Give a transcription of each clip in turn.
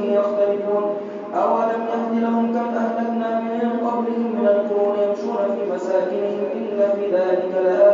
فيه يختلفون. أولم يهد لهم كم أهلكنا من قبلهم من القرون يمشون في مساكنهم إن في ذلك لآية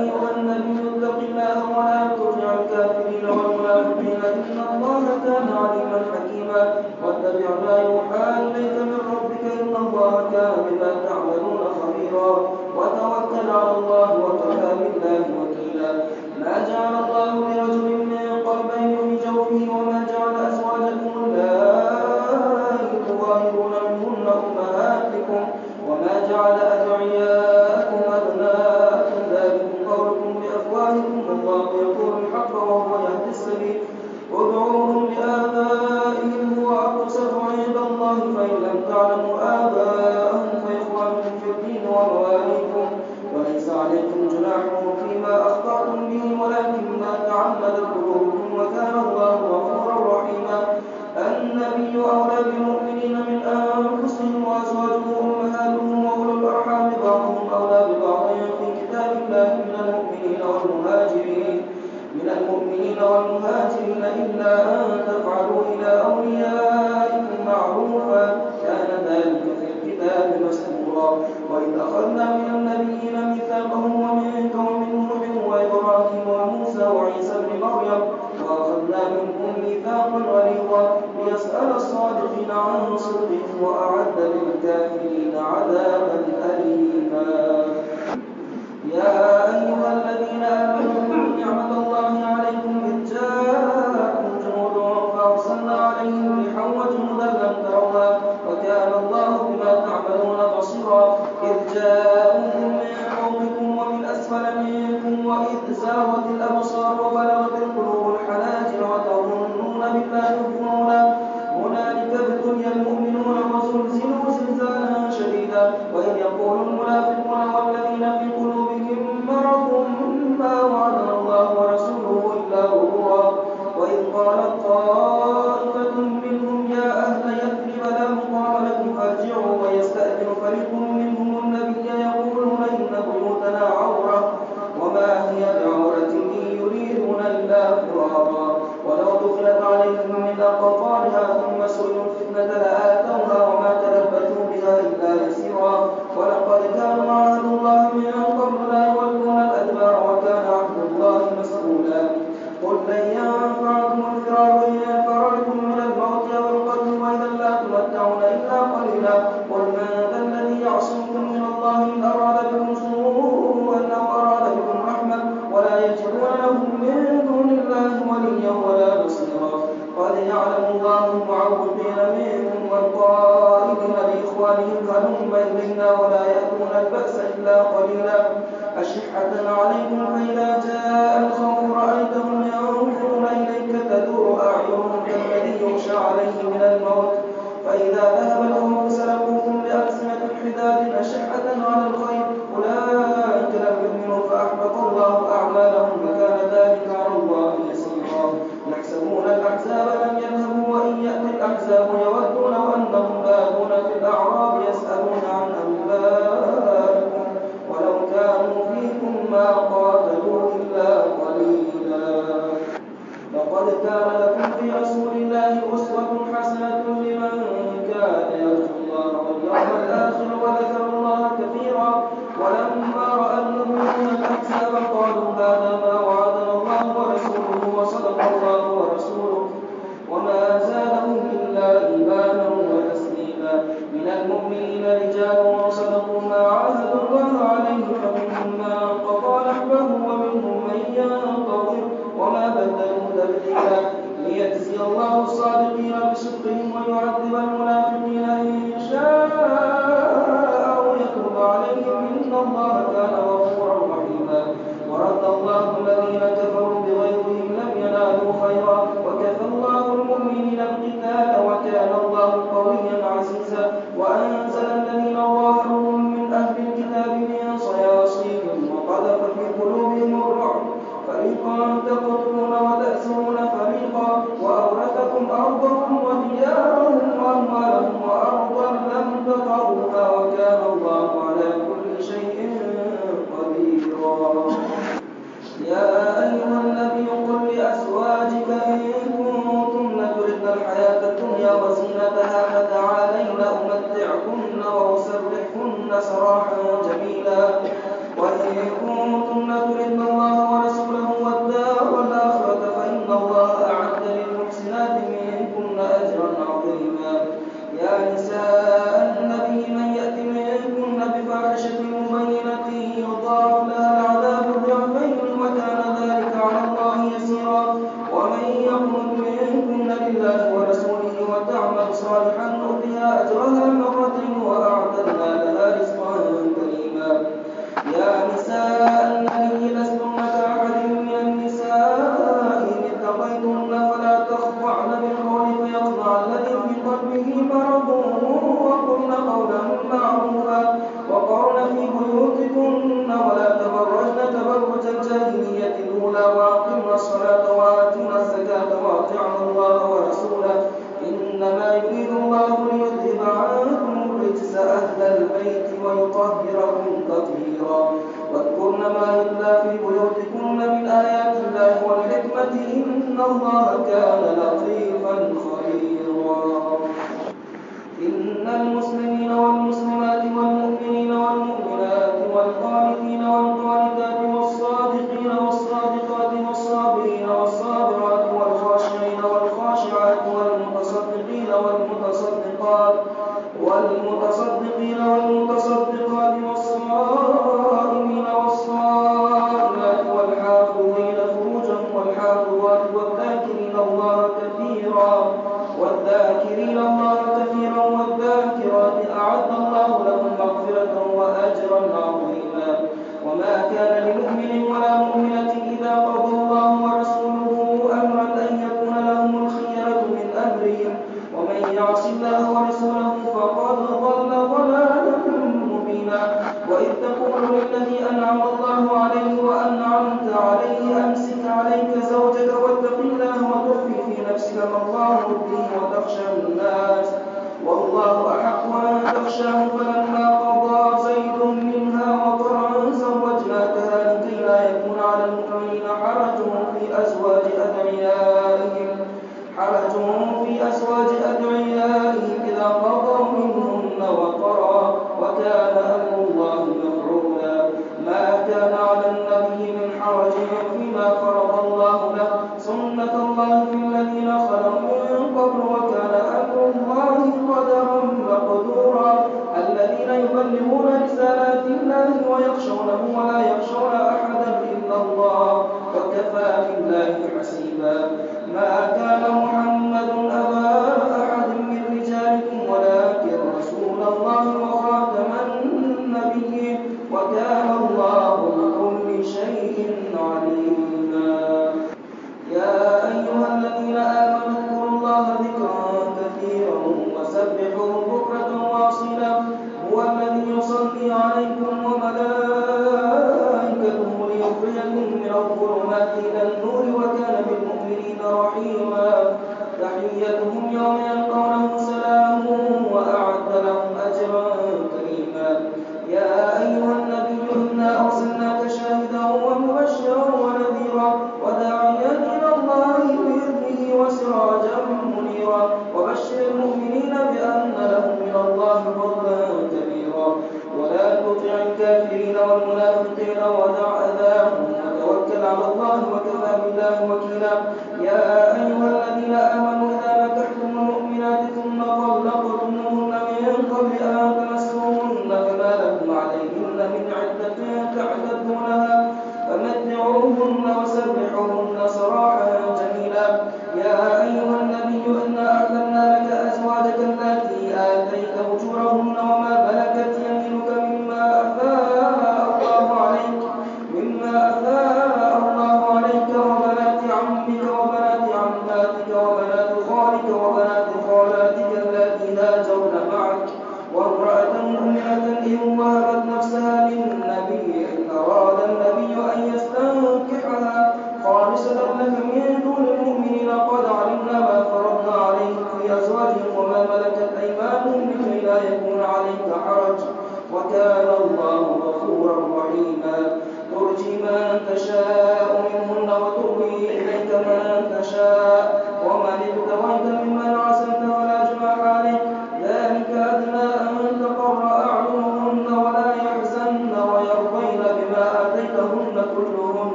أيها النبي الله ولا تطع الكافرين والمنافقين إن الله كان عليما حكيما واتبع ما يوحى إليك من ربك إن الله كان بما تعملون خبيرا وتوكل على الله وكفى بالله وكيلا ما جعل الله لرجل من قلبين في جوفه وما جعل أزواجكم أولئك تظاهرون منهن أمهاتكم وما جعل أدعياءكم عنه سخف وأعد للكافرين عذابا أليما. يا أيها خلق إن الله كان غفورا رحيما ورد الله الذين الله يا أيها النبي قل لأزواجك إن الله كثيرا والذاكرين الله كثيرا والذاكرات أعد الله لهم مغفرة وأجرا عظيما. وما كان لمؤمن ولا مؤمنة إذا قضوا فَأَغْشَيْنَاهُمْ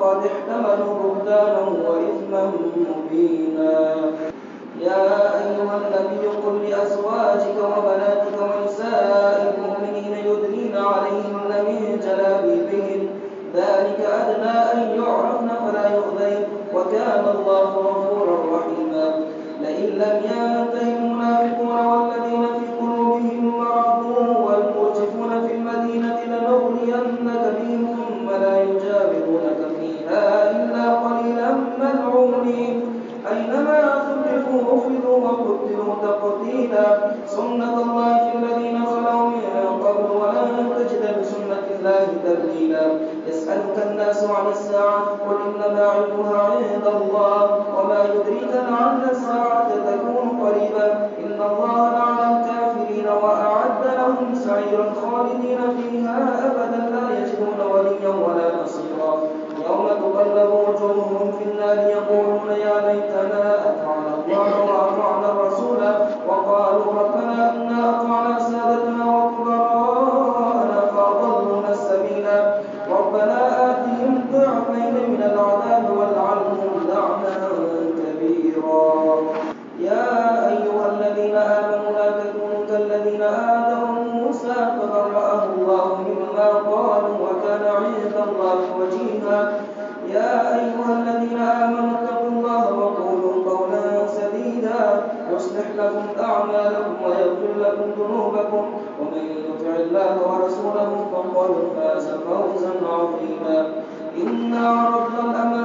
فقد احتملوا عند الله وما يدريك لعل الساعة تكون قريبا. إن الله مع الكافرين وأعد لهم سعيرا خالدين فيها أبدا. لا يجدون وليا ولا نصيرا. يوم تقلب وجوههم في النار يقولون يا ليتنا أطعنا الله وأطعنا الرسول وقالوا ربنا إنا أطعنا إن عرضنا الأمانة